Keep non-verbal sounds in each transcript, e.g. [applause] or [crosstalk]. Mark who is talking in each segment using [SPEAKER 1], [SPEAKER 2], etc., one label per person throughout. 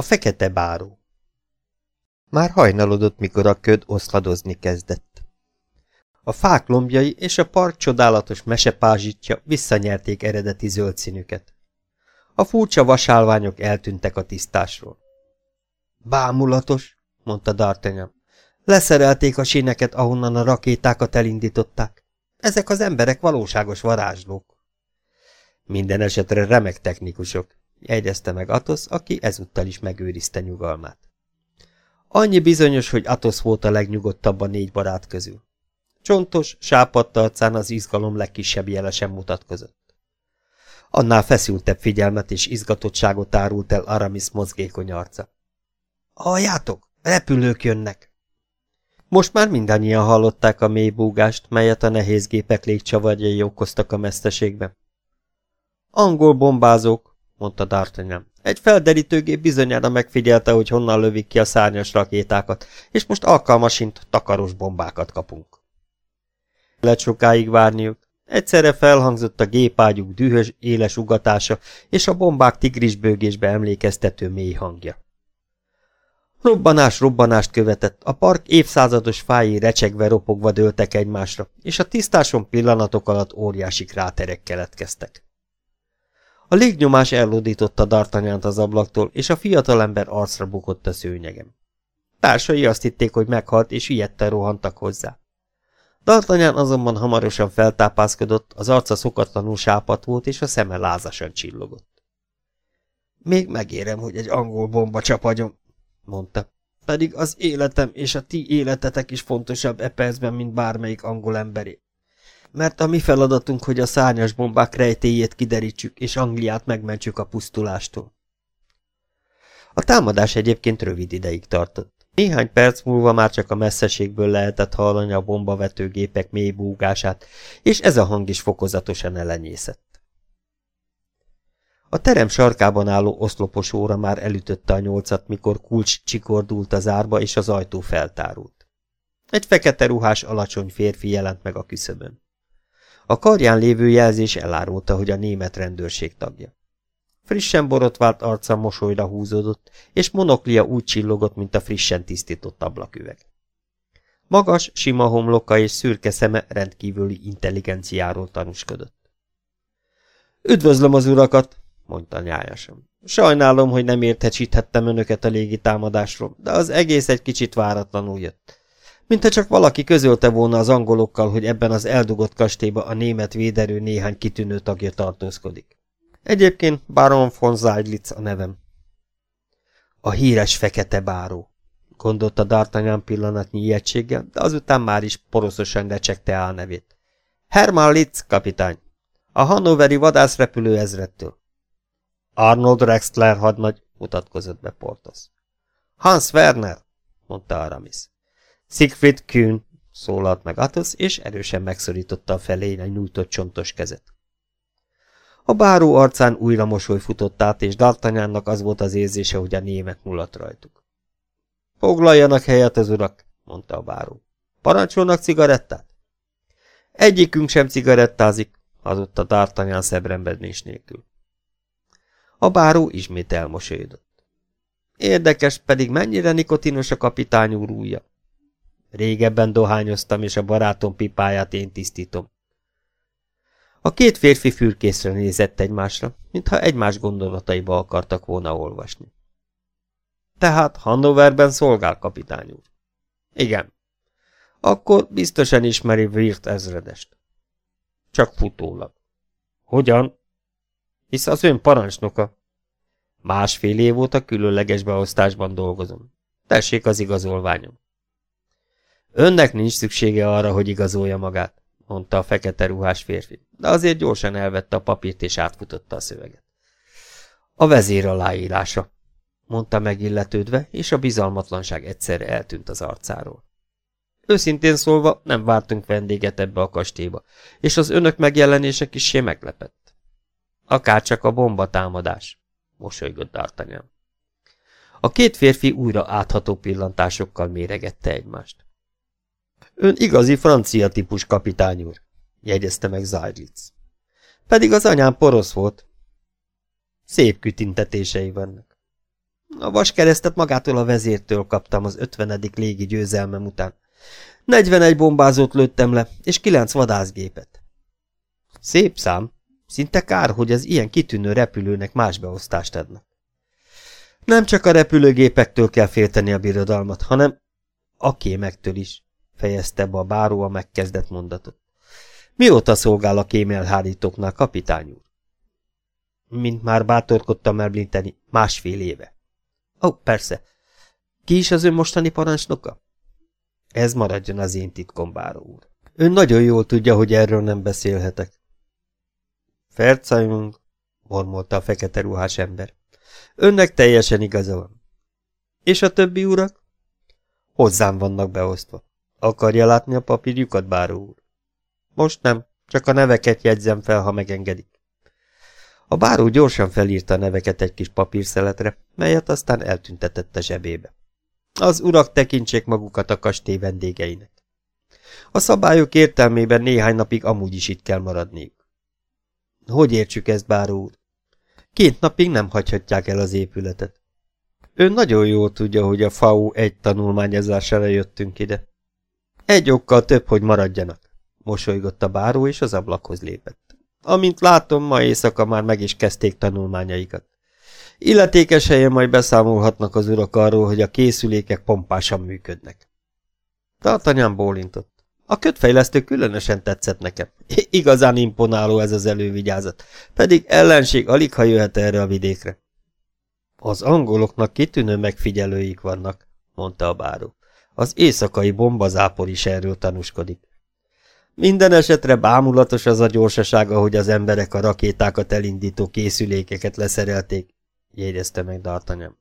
[SPEAKER 1] A fekete báró Már hajnalodott, mikor a köd oszladozni kezdett. A fák lombjai és a park csodálatos mesepázsitja visszanyerték eredeti zöld színüket. A furcsa vasálványok eltűntek a tisztásról. Bámulatos, mondta D'Artagnan. Leszerelték a síneket, ahonnan a rakétákat elindították. Ezek az emberek valóságos varázslók. Minden esetre remek technikusok, jegyezte meg Atos, aki ezúttal is megőrizte nyugalmát. Annyi bizonyos, hogy Atos volt a legnyugodtabb a négy barát közül. Csontos, sápadt arcán az izgalom legkisebb jele sem mutatkozott. Annál feszültebb figyelmet és izgatottságot árult el Aramis mozgékony arca. Halljátok, repülők jönnek! Most már mindannyian hallották a mély búgást, melyet a nehéz gépek légcsavarjai okoztak a meszteségben. Angol bombázók, mondta D'Artagnan. Egy felderítőgép bizonyára megfigyelte, hogy honnan lövik ki a szárnyas rakétákat, és most alkalmasint takaros bombákat kapunk. Lett sokáig várniuk. Egyszerre felhangzott a gépágyuk dühös, éles ugatása, és a bombák tigrisbőgésbe emlékeztető mély hangja. Robbanás robbanást követett, a park évszázados fái recsegve ropogva dőltek egymásra, és a tisztáson pillanatok alatt óriási kráterek keletkeztek. A légnyomás ellódította Dartanyánt az ablaktól, és a fiatalember arcra bukott a szőnyegem. Társai azt hitték, hogy meghalt, és ilyetten rohantak hozzá. D'Artagnan azonban hamarosan feltápászkodott, az arca szokatlanul sápat volt, és a szeme lázasan csillogott. Még megérem, hogy egy angol bomba csapadjon, mondta. Pedig az életem és a ti életetek is fontosabb e percben, mint bármelyik angol emberé. Mert a mi feladatunk, hogy a szárnyas bombák rejtéjét kiderítsük, és Angliát megmentsük a pusztulástól. A támadás egyébként rövid ideig tartott. Néhány perc múlva már csak a messzeségből lehetett hallani a bombavetőgépek mély búgását, és ez a hang is fokozatosan elenyészett. A terem sarkában álló oszlopos óra már elütötte a nyolcat, mikor kulcs csikordult az árba, és az ajtó feltárult. Egy fekete ruhás, alacsony férfi jelent meg a küszöbön. A karján lévő jelzés elárulta, hogy a német rendőrség tagja. Frissen borotvált arca mosolyra húzódott, és monoklia úgy csillogott, mint a frissen tisztított ablaküveg. Magas, sima homloka és szürke szeme rendkívüli intelligenciáról tanúskodott. Üdvözlöm az urakat, mondta nyájasan. Sajnálom, hogy nem értesíthettem önöket a légitámadásról, de az egész egy kicsit váratlanul jött. Mintha csak valaki közölte volna az angolokkal, hogy ebben az eldugott kastélyban a német véderő néhány kitűnő tagja tartózkodik. Egyébként Baron von Zeidlitz a nevem. A híres fekete báró, gondolta D'Artagnan pillanatnyi ijegységgel, de azután már is poroszosan el nevét. Hermann Litz, kapitány, a hannoveri vadászrepülő ezrettől. Arnold Rexler hadnagy, mutatkozott be Portos. Hans Werner, mondta Aramis. Siegfried Kühn, szólalt meg Athos, és erősen megszorította a felé egy nyújtott csontos kezet. A báró arcán újra mosoly futott át, és D'Artagnannak az volt az érzése, hogy a német mulat rajtuk. Foglaljanak helyet az urak, mondta a báró. Parancsolnak cigarettát? Egyikünk sem cigarettázik, hazudta D'Artagnan szebrembednés nélkül. A báró ismét elmosolyodott. Érdekes, pedig mennyire nikotinos a kapitány úr Régebben dohányoztam, és a barátom pipáját én tisztítom. A két férfi fürkészre nézett egymásra, mintha egymás gondolataiba akartak volna olvasni. Tehát Hannoverben szolgál, kapitány úr. Igen. Akkor biztosan ismeri Wirt ezredest. Csak futólag. Hogyan? Hisz az ön parancsnoka. Másfél év óta különleges beosztásban dolgozom. Tessék az igazolványom. Önnek nincs szüksége arra, hogy igazolja magát mondta a fekete ruhás férfi, de azért gyorsan elvette a papírt és átfutotta a szöveget. A vezér aláírása, mondta megilletődve, és a bizalmatlanság egyszerre eltűnt az arcáról. Őszintén szólva nem vártunk vendéget ebbe a kastélyba, és az önök megjelenése kissé meglepett. Akárcsak a bomba támadás, mosolygott D'Artagnan. A két férfi újra átható pillantásokkal méregette egymást. Ön igazi francia típus kapitány úr, jegyezte meg Zajlitz. Pedig az anyám porosz volt. Szép kütintetései vannak. A vaskeresztet magától a vezértől kaptam az ötvenedik légi győzelmem után. 41 bombázót lőttem le, és kilenc vadászgépet. Szép szám. Szinte kár, hogy az ilyen kitűnő repülőnek más beosztást adnak. Nem csak a repülőgépektől kell félteni a birodalmat, hanem a kémektől is, fejezte be a báró a megkezdett mondatot. Mióta szolgál a kémelhárítóknál, kapitány úr? Mint már bátorkodtam említeni, másfél éve. Ó, oh, persze. Ki is az ön mostani parancsnoka? Ez maradjon az én titkom, báró úr. Ön nagyon jól tudja, hogy erről nem beszélhetek. Fercajunk, mormolta a fekete ruhás ember. Önnek teljesen igaza van. És a többi urak? Hozzám vannak beosztva. Akarja látni a papírjukat, báró úr? Most nem, csak a neveket jegyzem fel, ha megengedik. A báró gyorsan felírta a neveket egy kis papírszeletre, melyet aztán eltüntetett a zsebébe. Az urak tekintsék magukat a kastély vendégeinek. A szabályok értelmében néhány napig amúgy is itt kell maradniuk. Hogy értsük ezt, báró úr? Két napig nem hagyhatják el az épületet. Ő nagyon jól tudja, hogy a FAU egy tanulmányozására jöttünk ide. Egy okkal több, hogy maradjanak. Mosolygott a báró, és az ablakhoz lépett. Amint látom, ma éjszaka már meg is kezdték tanulmányaikat. Illetékes helyen majd beszámolhatnak az urak arról, hogy a készülékek pompásan működnek. Tartanyám bólintott. A kötfejlesztő különösen tetszett nekem. [laughs] Igazán imponáló ez az elővigyázat, pedig ellenség alig ha jöhet erre a vidékre. Az angoloknak kitűnő megfigyelőik vannak, mondta a báró. Az éjszakai bombazápor is erről tanúskodik. Minden esetre bámulatos az a gyorsaság, ahogy az emberek a rakétákat elindító készülékeket leszerelték, jegyezte meg D'Artagnan.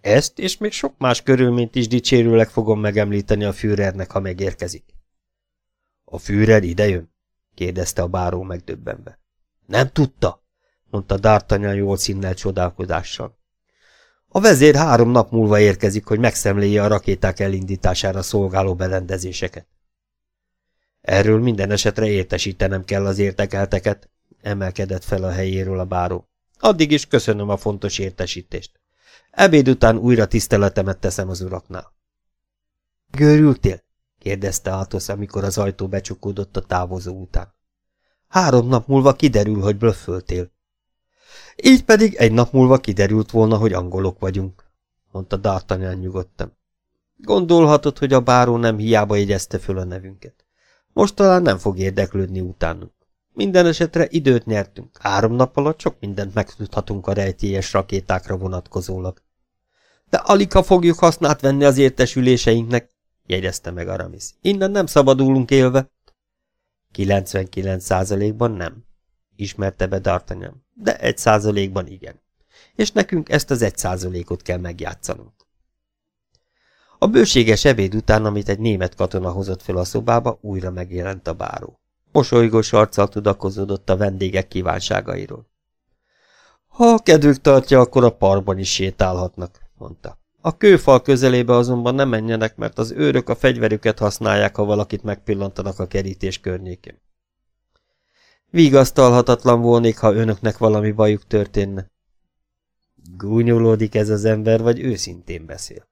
[SPEAKER 1] Ezt és még sok más körülményt is dicsérőleg fogom megemlíteni a Führernek, ha megérkezik. A Führer idejön? kérdezte a báró megdöbbenve. Nem tudta, mondta D'Artagnan jól színnel csodálkozással. A vezér három nap múlva érkezik, hogy megszemléje a rakéták elindítására szolgáló berendezéseket. Erről minden esetre értesítenem kell az értekelteket, emelkedett fel a helyéről a báró. Addig is köszönöm a fontos értesítést. Ebéd után újra tiszteletemet teszem az uraknál. Görültél? kérdezte Atosz, amikor az ajtó becsukódott a távozó után. Három nap múlva kiderül, hogy blöfföltél. Így pedig egy nap múlva kiderült volna, hogy angolok vagyunk, mondta D'Artagnan nyugodtan. Gondolhatod, hogy a báró nem hiába jegyezte föl a nevünket. Most talán nem fog érdeklődni utánunk. Minden esetre időt nyertünk. Három nap alatt sok mindent megtudhatunk a rejtélyes rakétákra vonatkozólag. De alig ha fogjuk hasznát venni az értesüléseinknek, jegyezte meg Aramis. Innen nem szabadulunk élve. 99 százalékban nem, ismerte be D'Artagnan, de egy százalékban igen. És nekünk ezt az egy százalékot kell megjátszanunk. A bőséges ebéd után, amit egy német katona hozott fel a szobába, újra megjelent a báró. Mosolygós arccal tudakozódott a vendégek kívánságairól. Ha kedvük tartja, akkor a parkban is sétálhatnak, mondta. A kőfal közelébe azonban nem menjenek, mert az őrök a fegyverüket használják, ha valakit megpillantanak a kerítés környékén. Vigasztalhatatlan volnék, ha önöknek valami bajuk történne. Gúnyolódik ez az ember, vagy őszintén beszél?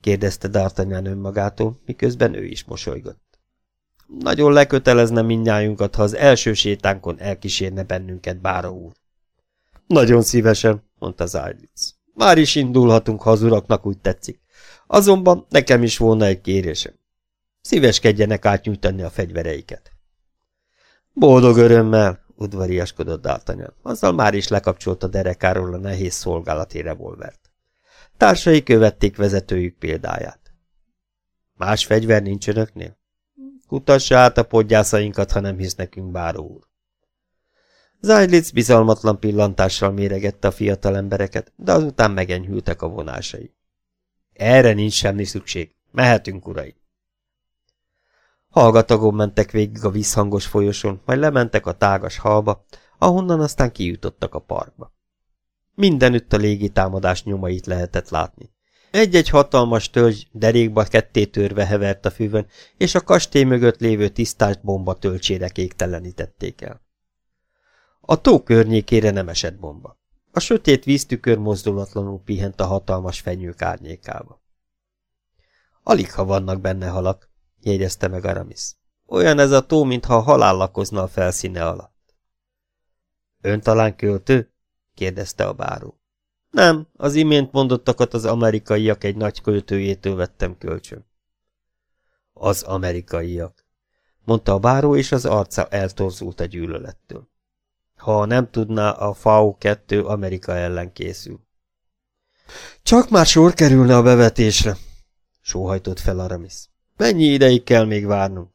[SPEAKER 1] kérdezte D'Artagnan önmagától, miközben ő is mosolygott. Nagyon lekötelezne mindnyájunkat, ha az első sétánkon elkísérne bennünket, báró úr. Nagyon szívesen, mondta Zajlitz. Már is indulhatunk, ha az uraknak úgy tetszik. Azonban nekem is volna egy kérésem. Szíveskedjenek átnyújtani a fegyvereiket. Boldog örömmel, udvariaskodott D'Artagnan. Azzal már is lekapcsolta derekáról a nehéz szolgálati revolvert. Társai követték vezetőjük példáját. Más fegyver nincs önöknél? Kutassa át a podgyászainkat, ha nem hisz nekünk, báró úr. Zajlitz bizalmatlan pillantással méregette a fiatal embereket, de azután megenyhültek a vonásai. Erre nincs semmi szükség. Mehetünk, urai. Hallgatagon mentek végig a vízhangos folyosón, majd lementek a tágas halba, ahonnan aztán kijutottak a parkba. Mindenütt a légitámadás nyomait lehetett látni. Egy-egy hatalmas törzs derékba ketté törve hevert a füvön, és a kastély mögött lévő tisztás bomba töltsére kéktelenítették el. A tó környékére nem esett bomba. A sötét víztükör mozdulatlanul pihent a hatalmas fenyők árnyékába. Alig ha vannak benne halak, jegyezte meg Aramis. Olyan ez a tó, mintha a halál lakozna a felszíne alatt. Ön talán költő? kérdezte a báró. Nem, az imént mondottakat az amerikaiak egy nagy költőjétől vettem kölcsön. Az amerikaiak, mondta a báró, és az arca eltorzult a gyűlölettől. Ha nem tudná, a FAO 2 Amerika ellen készül. Csak már sor kerülne a bevetésre, sóhajtott fel Aramis. Mennyi ideig kell még várnunk?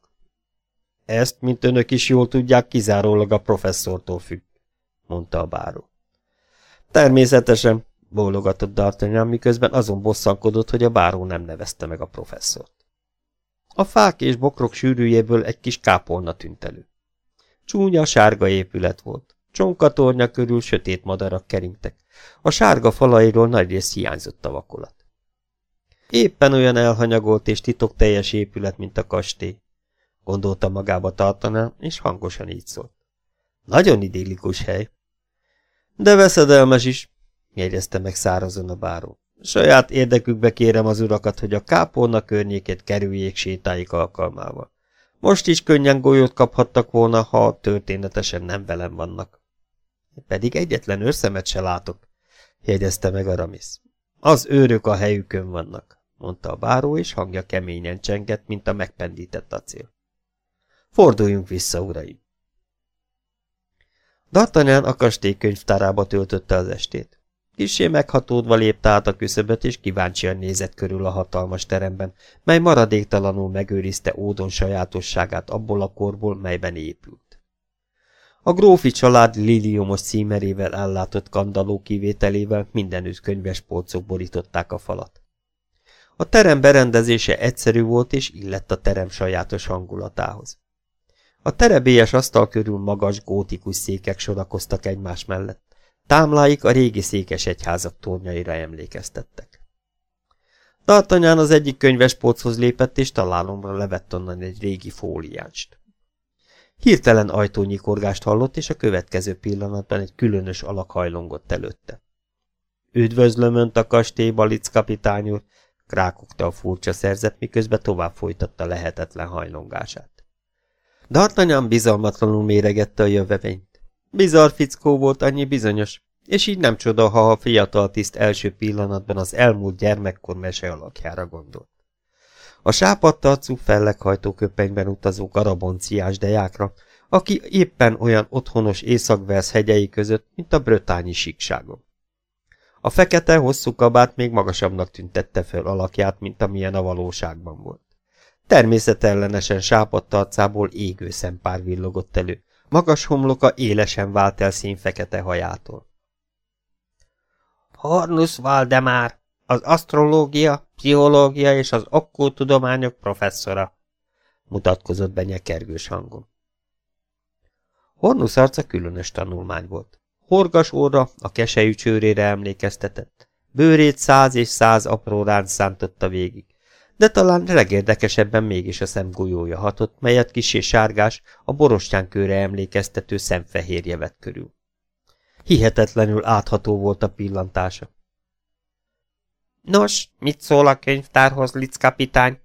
[SPEAKER 1] Ezt, mint önök is jól tudják, kizárólag a professzortól függ, mondta a báró. Természetesen, bólogatott D'Artagnan, miközben azon bosszankodott, hogy a báró nem nevezte meg a professzort. A fák és bokrok sűrűjéből egy kis kápolna tűnt elő. Csúnya, sárga épület volt. Csonkatornya körül sötét madarak keringtek. A sárga falairól nagyrészt hiányzott a vakolat. Éppen olyan elhanyagolt és titokteljes épület, mint a kastély. Gondolta magába tartaná, és hangosan így szólt. Nagyon idillikus hely. De veszedelmes is, jegyezte meg szárazon a báró. Saját érdekükbe kérem az urakat, hogy a kápolna környékét kerüljék sétáik alkalmával. Most is könnyen golyót kaphattak volna, ha történetesen nem velem vannak. Pedig egyetlen őrszemet se látok, jegyezte meg Aramis. Az őrök a helyükön vannak, mondta a báró, és hangja keményen csengett, mint a megpendített acél. Forduljunk vissza, uraim! D'Artagnan a kastély könyvtárába töltötte az estét. Kissé meghatódva lépte át a küszöböt, és kíváncsian nézett körül a hatalmas teremben, mely maradéktalanul megőrizte ódon sajátosságát abból a korból, melyben épült. A grófi család liliumos címerével ellátott kandaló kivételével mindenütt könyves polcok borították a falat. A terem berendezése egyszerű volt, és illett a terem sajátos hangulatához. A terebélyes asztal körül magas, gótikus székek sorakoztak egymás mellett. Támláik a régi székes egyházak tornyaira emlékeztettek. Tartanyán az egyik könyvespolchoz lépett, és találomra levett onnan egy régi fóliánst. Hirtelen ajtónyikorgást hallott, és a következő pillanatban egy különös alak hajlongott előtte. Üdvözlöm Önt a kastély, Balic kapitány úr! krákogta a furcsa szerzet, miközben tovább folytatta lehetetlen hajlongását. D'Artagnan bizalmatlanul méregette a jövevényt. Bizarr fickó volt, annyi bizonyos, és így nem csoda, ha a fiatal tiszt első pillanatban az elmúlt gyermekkor mese alakjára gondolt. A sápadt arcú felleghajtó köpenyben utazó garabonciás dejákra, aki éppen olyan otthonos északversz hegyei között, mint a brötányi síkságon. A fekete, hosszú kabát még magasabbnak tüntette föl alakját, mint amilyen a valóságban volt. Természetellenesen sápadt arcából égő szempár villogott elő, magas homloka élesen vált el színfekete hajától. Hornus Valdemár, az asztrológia, pszichológia és az okkultudományok professzora, mutatkozott be nyekergős hangon. Hornus arca különös tanulmány volt. Horgas óra a kesejű csőrére emlékeztetett. Bőrét száz és száz apró ránc szántotta végig de talán legérdekesebben mégis a szemgolyója hatott, melyet kisé sárgás, a borostyánkőre emlékeztető szemfehérje vett körül. Hihetetlenül átható volt a pillantása. Nos, mit szól a könyvtárhoz, Litz kapitány?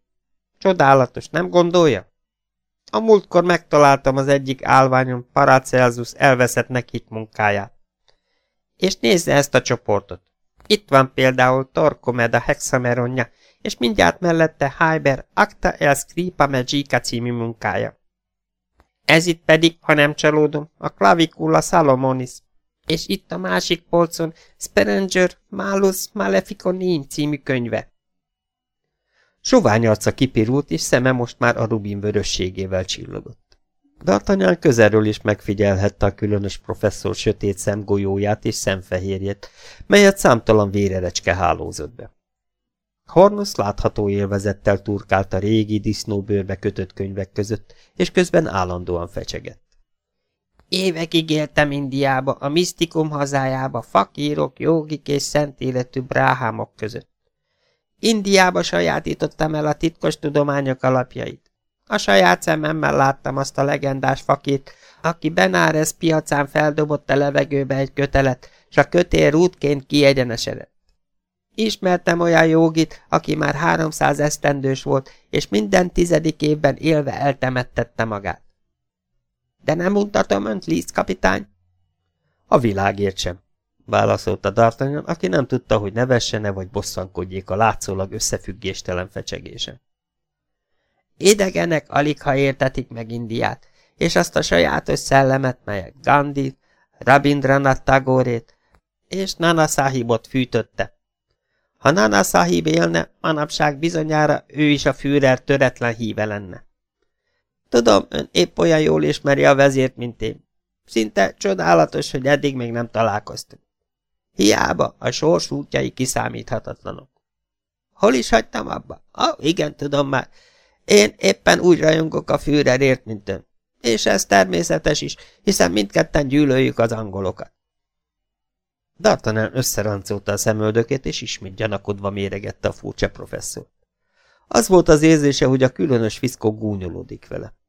[SPEAKER 1] Csodálatos, nem gondolja? A múltkor megtaláltam az egyik álványon Paracelsus elveszettnek hit munkáját. És nézze ezt a csoportot. Itt van például Torkomeda hexameronja, és mindjárt mellette Hyber Acta el Scripa Magica című munkája. Ez itt pedig, ha nem csalódom, a Clavicula Salomonis, és itt a másik polcon Sperenger Malus Maleficonim című könyve. Sovány arca kipirult, és szeme most már a rubin vörösségével csillogott. D'Artagnan közelről is megfigyelhette a különös professzor sötét szemgolyóját és szemfehérjét, melyet számtalan vérerecske hálózott be. Hornusz látható élvezettel turkált a régi disznóbőrbe kötött könyvek között, és közben állandóan fecsegett. Évekig éltem Indiába, a misztikum hazájába, fakírok, jogik és szent életű bráhámok között. Indiába sajátítottam el a titkos tudományok alapjait. A saját szememmel láttam azt a legendás fakét, aki Benáres piacán feldobott a levegőbe egy kötelet, s a kötél rútként kiegyenesedett. Ismertem olyan jogit, aki már háromszáz esztendős volt, és minden tizedik évben élve eltemettette magát. De nem mutatom önt, Liszt kapitány?
[SPEAKER 2] A világért sem, válaszolta D'Artagnan, aki nem tudta, hogy nevessene vagy bosszankodjék a látszólag összefüggéstelen fecsegése.
[SPEAKER 1] Idegenek alig ha értetik meg Indiát, és azt a sajátos szellemet, melyek Gandhi, Rabindranath Tagore-t és Nana Sahibot fűtötte. Ha Nana Sahib élne, manapság bizonyára ő is a Führer töretlen híve lenne. Tudom, ön épp olyan jól ismeri a vezért, mint én. Szinte csodálatos, hogy eddig még nem találkoztunk. Hiába, a sors útjai kiszámíthatatlanok. Hol is hagytam abba? Ah, igen, tudom már. Én éppen úgy rajongok a Führerért, mint ön. És ez természetes is, hiszen mindketten gyűlöljük az angolokat.
[SPEAKER 2] D'Artagnan összeráncolta a szemöldökét, és ismét gyanakodva méregette a furcsa professzor. Az volt az érzése, hogy a különös fiszkó gúnyolódik vele.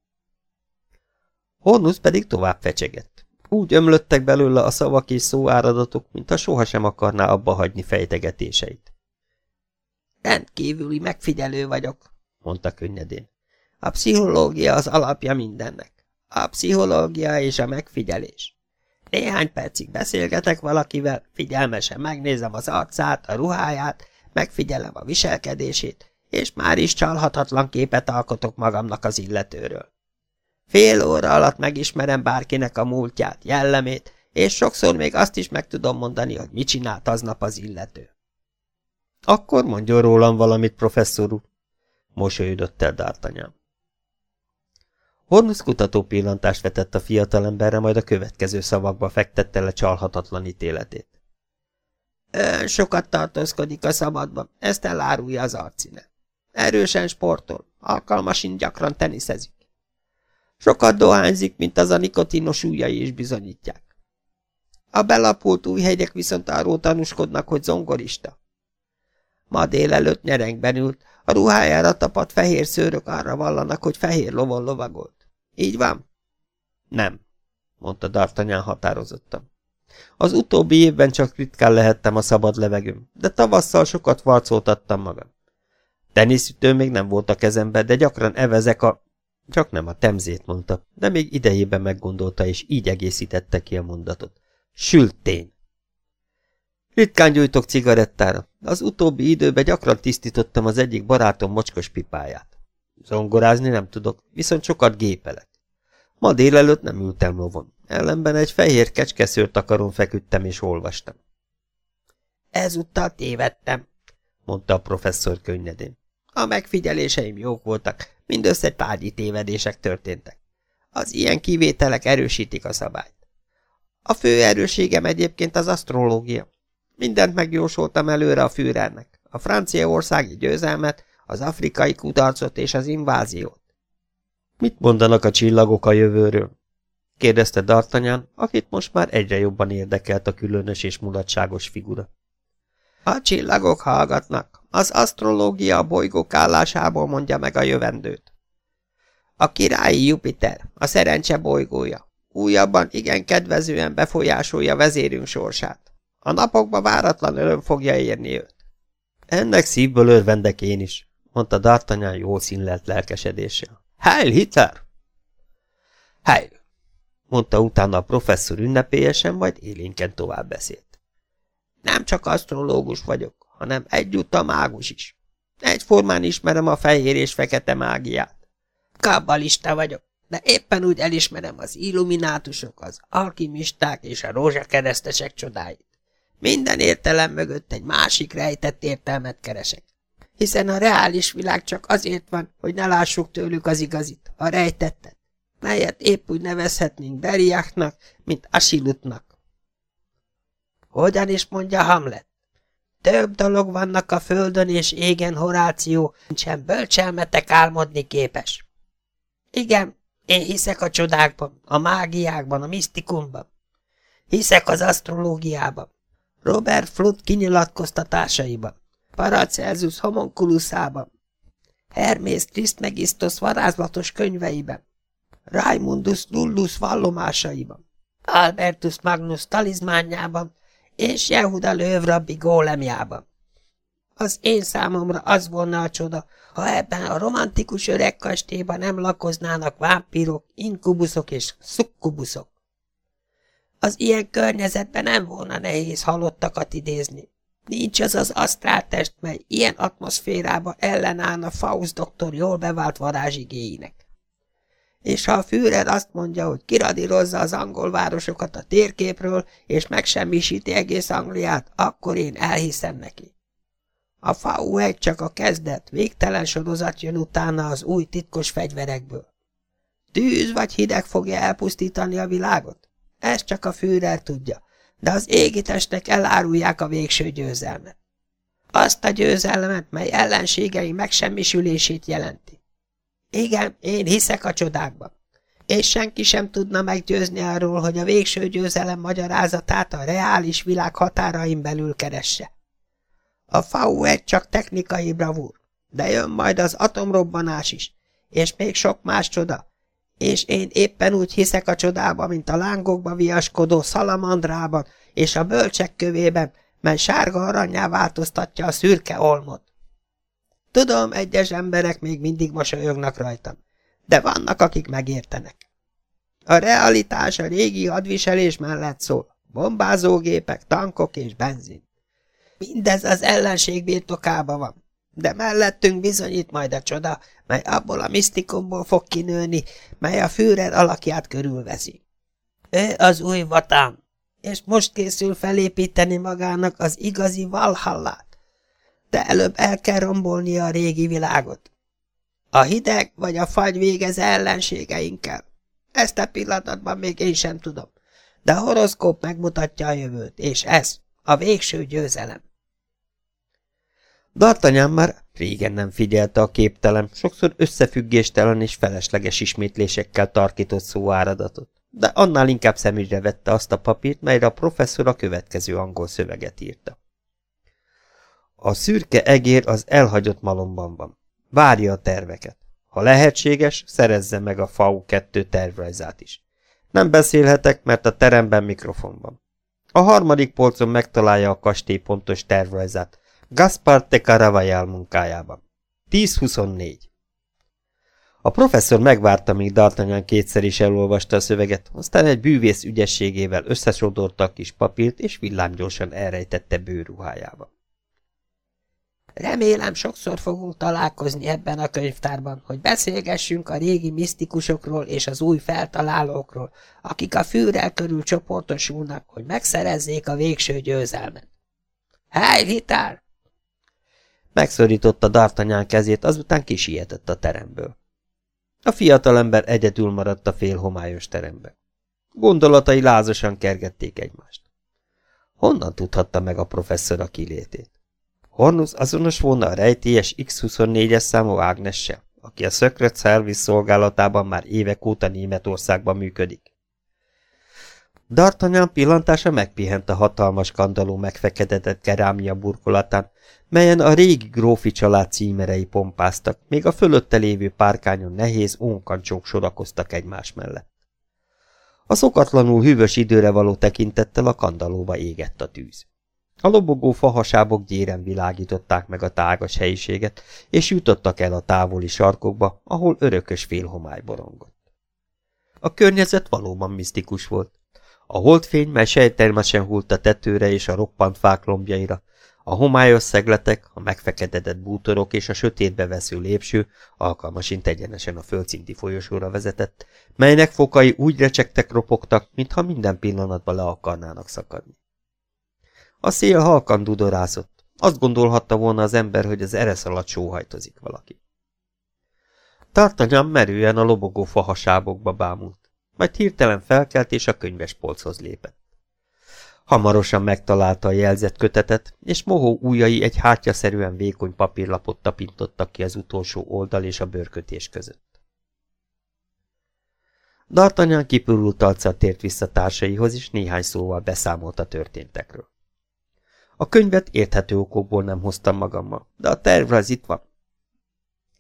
[SPEAKER 2] Hornusz pedig tovább fecsegett. Úgy ömlöttek belőle a szavak és szóáradatok, mintha sohasem akarná abba hagyni fejtegetéseit.
[SPEAKER 1] Rendkívüli megfigyelő vagyok, mondta könnyedén. A pszichológia az alapja mindennek. A pszichológia és a megfigyelés. Néhány percig beszélgetek valakivel, figyelmesen megnézem az arcát, a ruháját, megfigyelem a viselkedését, és már is csalhatatlan képet alkotok magamnak az illetőről. Fél óra alatt megismerem bárkinek a múltját, jellemét, és sokszor még azt is meg tudom mondani, hogy mit csinált aznap az illető.
[SPEAKER 2] Akkor mondjon rólam valamit, professzor úr, mosolyodott el D'Artagnan. Hornusz kutató pillantást vetett a fiatalemberre, majd a következő szavakba fektette le csalhatatlan ítéletét.
[SPEAKER 1] Ön sokat tartózkodik a szabadban, ezt elárulja az arcine. Erősen sportol, alkalmasin gyakran teniszezik. Sokat dohányzik, mint az a nikotinos ujjai is bizonyítják. A belapult új hegyek viszont arról tanúskodnak, hogy zongorista. Ma délelőtt nyerengben ült, a ruhájára tapadt fehér szőrök arra vallanak, hogy fehér lovon lovagolt. Így van?
[SPEAKER 2] Nem, mondta D'Artagnan határozottan. Az utóbbi évben csak ritkán lehettem a szabad levegőm, de tavasszal sokat varcoltattam magam. Teniszütő még nem volt a kezembe, de gyakran evezek a... Csak nem a temzét mondta, de még idejében meggondolta, és így egészítette ki a mondatot. Sült tény. Ritkán gyújtok cigarettára. Az utóbbi időben gyakran tisztítottam az egyik barátom mocskos pipáját. Zongorázni nem tudok, viszont sokat gépelek. Ma délelőtt nem ültem lovon, ellenben egy fehér kecskeszőr takaron feküdtem és olvastam.
[SPEAKER 1] Ezúttal tévedtem, mondta a professzor könnyedén. A megfigyeléseim jók voltak, mindössze tárgyi tévedések történtek. Az ilyen kivételek erősítik a szabályt. A fő erősségem egyébként az asztrológia. Mindent megjósoltam előre a fűrernek. A franciaországi győzelmet, az afrikai kudarcot és az inváziót.
[SPEAKER 2] Mit mondanak a csillagok a jövőről? kérdezte D'Artagnan, akit most már egyre jobban érdekelt a különös és mulatságos figura.
[SPEAKER 1] A csillagok hallgatnak. Az asztrológia a bolygók állásából mondja meg a jövendőt. A királyi Jupiter, a szerencse bolygója, újabban igen kedvezően befolyásolja vezérünk sorsát. A napokba váratlan öröm fogja érni őt.
[SPEAKER 2] Ennek szívből örvendek én is, mondta D'Artagnan jól színlelt lelkesedéssel. Heil Hitler! Heil! mondta utána a professzor ünnepélyesen, majd élénken tovább beszélt.
[SPEAKER 1] Nem csak asztrológus vagyok, hanem egyúttal mágus is. Egyformán ismerem a fehér és fekete mágiát. Kabbalista vagyok, de éppen úgy elismerem az illuminátusok, az alkimisták és a rózsakeresztesek csodáit. Minden értelem mögött egy másik rejtett értelmet keresek hiszen a reális világ csak azért van, hogy ne lássuk tőlük az igazit, a rejtettet, melyet épp úgy nevezhetnénk Beriáknak, mint Asilutnak. Hogyan is mondja Hamlet? Több dolog vannak a földön és égen, Horáció, sem bölcselmetek álmodni képes. Igen, én hiszek a csodákban, a mágiákban, a misztikumban. Hiszek az asztrológiában. Robert Flood kinyilatkoztatásaiban. Paracelsus homonkuluszában, Hermész Trismegistos varázslatos könyveiben, Raimundus Lullus vallomásaiban, Albertus Magnus talizmányában,
[SPEAKER 3] és Jehuda lővrabbi gólemjában. Az én számomra az volna a csoda, ha ebben a romantikus öreg kastélyban nem lakoznának vámpírok, inkubuszok és szukkubuszok. Az ilyen környezetben nem volna nehéz halottakat idézni. Nincs az az asztráltest, mely ilyen atmoszférába ellenállna Faust doktor jól bevált varázsigéinek. És ha a Führer azt mondja, hogy kiradírozza az angol városokat a térképről, és megsemmisíti egész Angliát, akkor én elhiszem neki. A FAU egy csak a kezdet, végtelen sorozat jön utána az új titkos fegyverekből. Tűz vagy hideg fogja elpusztítani a világot? Ezt csak a Führer tudja, de az égitestek elárulják a végső győzelmet. Azt a győzelmet, mely ellenségei megsemmisülését jelenti. Igen, én hiszek a csodákban. És senki sem tudna meggyőzni arról, hogy a végső győzelem magyarázatát a reális világ határain belül keresse. A FAU egy csak technikai bravúr, de jön majd az atomrobbanás is, és még sok más csoda, és én éppen úgy hiszek a csodába, mint a lángokba viaskodó szalamandrában és a bölcsek kövében, mely sárga aranyá változtatja a szürke olmot. Tudom, egyes emberek még mindig mosolyognak rajtam, de vannak, akik megértenek. A realitás a régi hadviselés mellett szól, bombázógépek, tankok és benzin. Mindez az ellenség birtokában van, de mellettünk bizonyít majd a csoda, mely abból a misztikumból fog kinőni, mely a Führer alakját körülveszi. Ő az új vatán, és most készül felépíteni magának az igazi Valhallát, de előbb el kell rombolnia a régi világot. A hideg vagy a fagy végez ellenségeinkkel. Ezt a pillanatban még én sem tudom, de a horoszkóp megmutatja a jövőt, és ez a végső győzelem.
[SPEAKER 1] D'Artagnan már régen nem figyelte a képtelen, sokszor összefüggéstelen és felesleges ismétlésekkel tarkított szóáradatot, de annál inkább szemügyre vette azt a papírt, melyre a professzor a következő angol szöveget írta. A szürke egér az elhagyott malomban van. Várja a terveket. Ha lehetséges, szerezze meg a FAU 2 tervrajzát is. Nem beszélhetek, mert a teremben mikrofon van. A harmadik polcon megtalálja a kastély pontos tervrajzát, Gaspar de Caravajal munkájában. 10-24 A professzor megvárta, míg D'Artagnan kétszer is elolvasta a szöveget, aztán egy bűvész ügyességével összesodorta a kis papírt, és villámgyorsan elrejtette bőruhájába.
[SPEAKER 3] Remélem sokszor fogunk találkozni ebben a könyvtárban, hogy beszélgessünk a régi misztikusokról és az új feltalálókról, akik a fűrel körül csoportosulnak, hogy megszerezzék a végső győzelmet. Hely, hitár!
[SPEAKER 1] Megszorította D'Artagnan kezét, azután kisietett a teremből. A fiatalember egyedül maradt a félhomályos terembe. Gondolatai lázasan kergették egymást. Honnan tudhatta meg a professzor a kilétét? Hornus azonos volna a rejtélyes X-24-es számú Ágnessel, aki a Secret Service szolgálatában már évek óta Németországban működik. D'Artagnan pillantása megpihent a hatalmas kandaló megfeketedett kerámia burkolatán, melyen a régi grófi család címerei pompáztak, még a fölötte lévő párkányon nehéz ónkancsók sorakoztak egymás mellett. A szokatlanul hűvös időre való tekintettel a kandalóba égett a tűz. A lobogó fahasábok gyéren világították meg a tágas helyiséget, és jutottak el a távoli sarkokba, ahol örökös félhomály borongott. A környezet valóban misztikus volt. A holdfény, mely sejtelmesen hult a tetőre és a roppant fák lombjaira, a homályos szegletek, a megfeketedett bútorok és a sötétbe vesző lépső alkalmasint egyenesen a földszinti folyosóra vezetett, melynek fokai úgy recsegtek, ropogtak, mintha minden pillanatban le akarnának szakadni. A szél halkan dudorázott. Azt gondolhatta volna az ember, hogy az eresz alatt sóhajtozik valaki. Tartanyam merően a lobogó fahasábokba bámult, majd hirtelen felkelt és a könyves polchoz lépett. Hamarosan megtalálta a jelzett kötetet, és mohó ujjai egy hátjaszerűen vékony papírlapot tapintottak ki az utolsó oldal és a bőrkötés között. D'Artagnan kipörült arccal tért vissza társaihoz, és néhány szóval beszámolt a történtekről. A könyvet érthető okokból nem hoztam magammal, de a tervrajz itt van.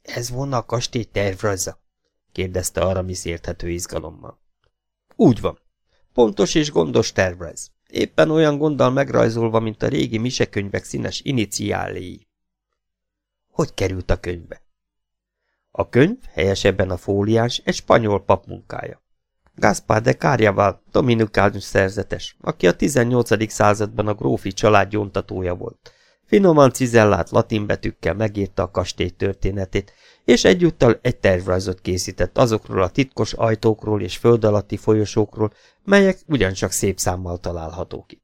[SPEAKER 1] Ez volna a kastély tervrajza? kérdezte Aramis érthető izgalommal. Úgy van. Pontos és gondos tervrajz. éppen olyan gonddal megrajzolva, mint a régi misekönyvek színes iniciáléi. Hogy került a könyvbe? A könyv, helyesebben a fóliás, egy spanyol pap munkája. Gaspar de Cárjával, dominikánus szerzetes, aki a 18. században a grófi család gyontatója volt. Finoman cizellált latin betűkkel megírta a kastély történetét, és egyúttal egy tervrajzot készített azokról a titkos ajtókról és föld alatti folyosókról, melyek ugyancsak szép számmal találhatók itt.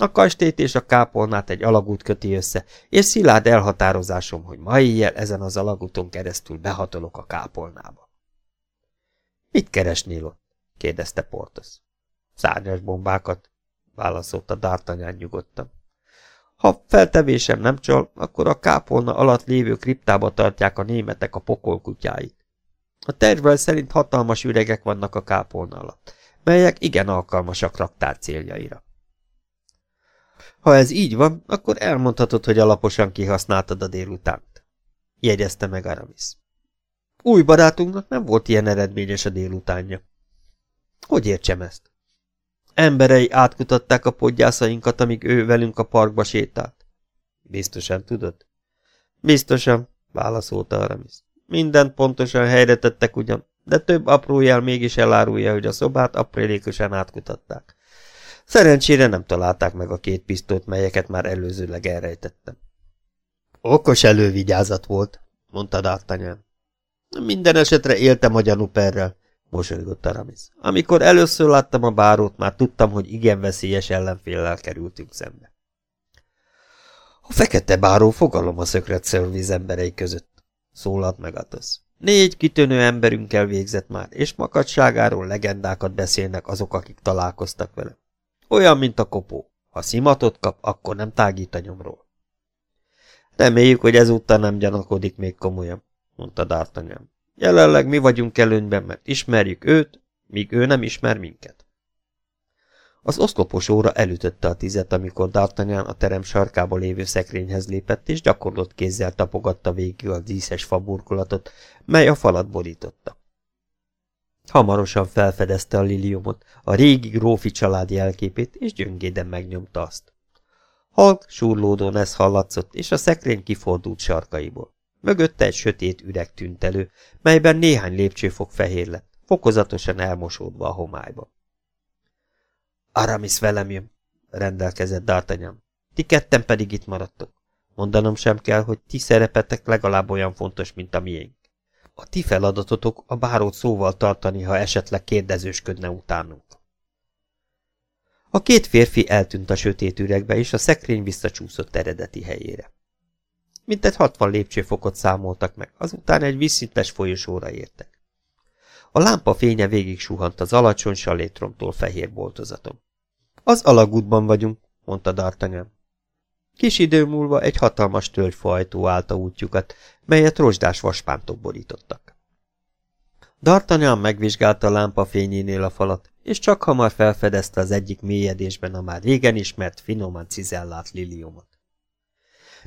[SPEAKER 1] A kastélyt és a kápolnát egy alagút köti össze, és szilárd elhatározásom, hogy ma éjjel ezen az alagúton keresztül behatolok a kápolnába. Mit keresnél ott? Kérdezte Portos. Szárnyas bombákat, válaszolta D'Artagnan nyugodtan. Ha feltevésem nem csal, akkor a kápolna alatt lévő kriptába tartják a németek a pokolkutyáit. A tervvel szerint hatalmas üregek vannak a kápolna alatt, melyek igen alkalmasak raktár céljaira. Ha ez így van, akkor elmondhatod, hogy alaposan kihasználtad a délutánt. Jegyezte meg Aramis. Új barátunknak nem volt ilyen eredményes a délutánja. Hogy értsem ezt? Emberei átkutatták a podgyászainkat, amíg ő velünk a parkba sétált. Biztosan tudod? Biztosan, válaszolta Aramis. Mindent pontosan helyre tettek ugyan, de több apró jel mégis elárulja, hogy a szobát aprélékosan átkutatták. Szerencsére nem találták meg a két pisztolyt, melyeket már előzőleg elrejtettem. Okos elővigyázat volt, mondta D'Artagnan. Minden esetre éltem a gyanúperrel, mosolygott Aramis. Amikor először láttam a bárót, már tudtam, hogy igen veszélyes ellenféllel kerültünk szembe. A fekete báró fogalom a szökret szerviz emberei között, szólalt meg Atos. Négy kitűnő emberünkkel végzett már, és makadságáról legendákat beszélnek azok, akik találkoztak vele. Olyan, mint a kopó. Ha szimatot kap, akkor nem tágít a nyomról. Reméljük, hogy ezúttal nem gyanakodik még komolyan, mondta D'Artagnan. Jelenleg mi vagyunk előnyben, mert ismerjük őt, míg ő nem ismer minket. Az oszlopos óra elütötte a tizet, amikor D'Artagnan a terem sarkába lévő szekrényhez lépett, és gyakorlott kézzel tapogatta végig a díszes faburkolatot, mely a falat borította. Hamarosan felfedezte a liliumot, a régi grófi család jelképét, és gyöngéden megnyomta azt. Halk, súrlódón ez hallatszott, és a szekrény kifordult sarkaiból. Mögötte egy sötét üreg tűnt elő, melyben néhány lépcsőfok fehér lett, fokozatosan elmosódva a homályba. Aramis velem jön, rendelkezett D'Artagnan. Ti ketten pedig itt maradtok. Mondanom sem kell, hogy ti szerepetek legalább olyan fontos, mint a miénk. A ti feladatotok a bárót szóval tartani, ha esetleg kérdezősködne utánunk. A két férfi eltűnt a sötét üregbe, és a szekrény visszacsúszott eredeti helyére. Mintegy hatvan lépcsőfokot számoltak meg, azután egy vízszintes folyosóra értek. A lámpa fénye végig suhant az alacsony salétromtól fehér boltozatom. Az alagútban vagyunk, mondta D'Artagnan. Kis idő múlva egy hatalmas tölgyfajtó állta útjukat, melyet rozsdás vaspántok borítottak. D'Artagnan megvizsgálta a lámpa fényénél a falat, és csak hamar felfedezte az egyik mélyedésben a már régen ismert finoman cizellált liliumot.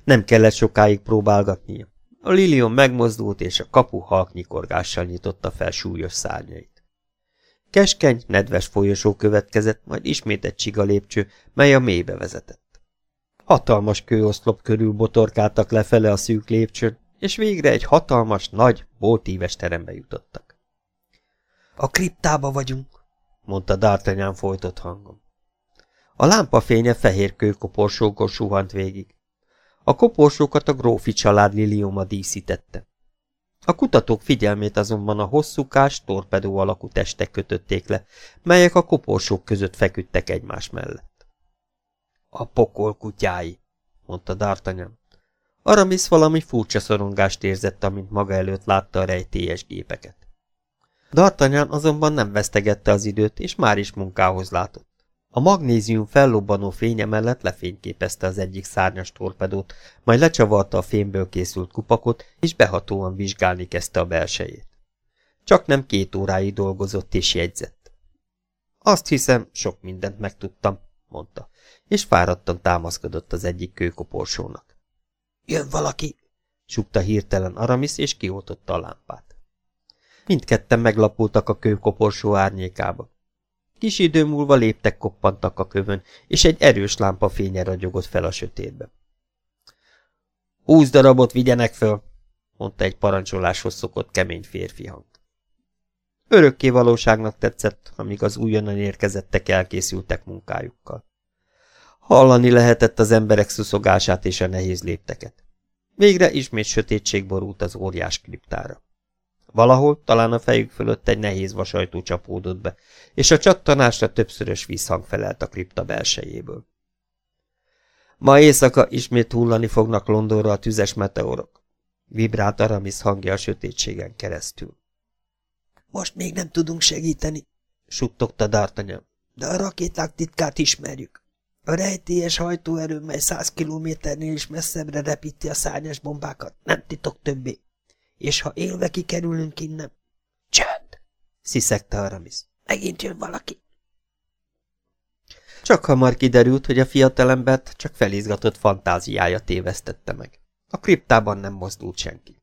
[SPEAKER 1] Nem kellett sokáig próbálgatnia. A lilium megmozdult, és a kapu halknyikorgással nyitotta fel súlyos szárnyait. Keskeny, nedves folyosó következett, majd ismét egy csiga lépcső, mely a mélybe vezetett. Hatalmas kőoszlop körül botorkáltak lefele a szűk lépcsőn, és végre egy hatalmas, nagy, boltíves terembe jutottak. A kriptába vagyunk, mondta D'Artagnan folytott hangom. A lámpa fénye fehér kőkoporsókon suhant végig. A koporsókat a grófi család liliuma díszítette. A kutatók figyelmét azonban a hosszúkás, torpedó alakú testek kötötték le, melyek a koporsók között feküdtek egymás mellett. A pokol kutyái, mondta D'Artagnan. Aramis valami furcsa szorongást érzett, amint maga előtt látta a rejtélyes gépeket. D'Artagnan azonban nem vesztegette az időt, és már is munkához látott. A magnézium fellobbanó fénye mellett lefényképezte az egyik szárnyas torpedót, majd lecsavarta a fémből készült kupakot, és behatóan vizsgálni kezdte a belsejét. Csak nem két óráig dolgozott és jegyzett. Azt hiszem, sok mindent megtudtam, mondta, és fáradtan támaszkodott az egyik kőkoporsónak. Jön valaki, sukta hirtelen Aramis, és kioltotta a lámpát. Mindketten meglapultak a kőkoporsó árnyékába. Kis idő múlva léptek koppantak a kövön, és egy erős lámpa fénye ragyogott fel a sötétbe. Húsz darabot vigyenek föl, mondta egy parancsoláshoz szokott kemény férfi hang. Örökké valóságnak tetszett, amíg az újonnan érkezettek elkészültek munkájukkal. Hallani lehetett az emberek szuszogását és a nehéz lépteket. Végre ismét sötétség borult az óriás kriptára. Valahol, talán a fejük fölött egy nehéz vasajtó csapódott be, és a csattanásra többszörös vízhang felelt a kripta belsejéből. Ma éjszaka ismét hullani fognak Londonra a tüzes meteorok. Vibrált Aramis hangja a sötétségen keresztül.
[SPEAKER 3] Most még nem tudunk segíteni, suttogta D'Artagnan, de a rakéták titkát ismerjük. A rejtélyes hajtóerő, mely száz kilométernél is messzebbre repíti a szárnyas bombákat, nem titok többé. És ha élve kikerülünk innen... Csönd! sziszegte Aramis. Megint jön valaki.
[SPEAKER 1] Csak hamar kiderült, hogy a fiatalembert csak felizgatott fantáziája tévesztette meg. A kriptában nem mozdult senki.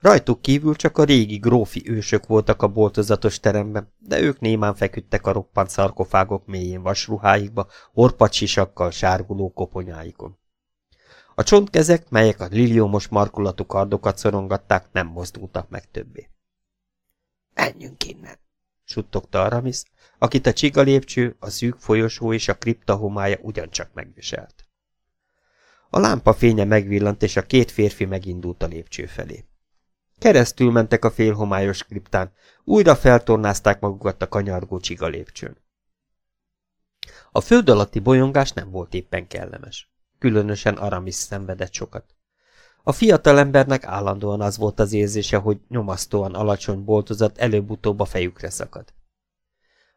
[SPEAKER 1] Rajtuk kívül csak a régi grófi ősök voltak a boltozatos teremben, de ők némán feküdtek a roppant szarkofágok mélyén vasruháikba, orpacsisakkal sárguló koponyáikon. A csontkezek, melyek a liliomos markulatú kardokat szorongatták, nem mozdultak meg többé.
[SPEAKER 3] Menjünk innen,
[SPEAKER 1] suttogta Aramis, akit a csiga lépcső, a szűk folyosó és a kripta homája ugyancsak megviselt. A lámpa fénye megvillant, és a két férfi megindult a lépcső felé. Keresztül mentek a félhomályos kriptán, újra feltornázták magukat a kanyargó csiga lépcsőn. A föld alatti bolyongás nem volt éppen kellemes. Különösen Aramis szenvedett sokat. A fiatal embernek állandóan az volt az érzése, hogy nyomasztóan alacsony boltozat előbb-utóbb a fejükre szakad.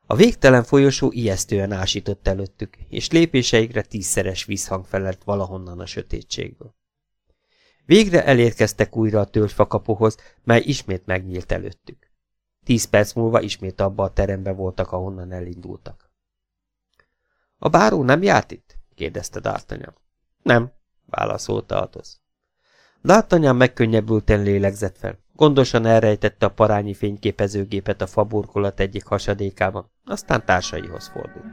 [SPEAKER 1] A végtelen folyosó ijesztően ásított előttük, és lépéseikre tízszeres vízhang felelt valahonnan a sötétségből. Végre elérkeztek újra a tölgyfakapuhoz, mely ismét megnyílt előttük. Tíz perc múlva ismét abba a terembe voltak, ahonnan elindultak. A báró nem járt itt? kérdezte D'Artagnan. Nem, válaszolta Athos. D'Artagnan megkönnyebbülten lélegzett fel. Gondosan elrejtette a parányi fényképezőgépet a faburkolat egyik hasadékában, aztán társaihoz fordult.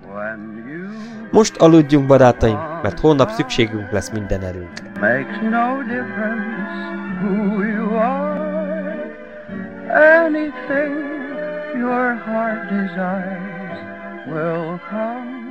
[SPEAKER 1] Most aludjunk, barátaim, mert holnap szükségünk lesz minden erőnkre. Anything your heart desires will come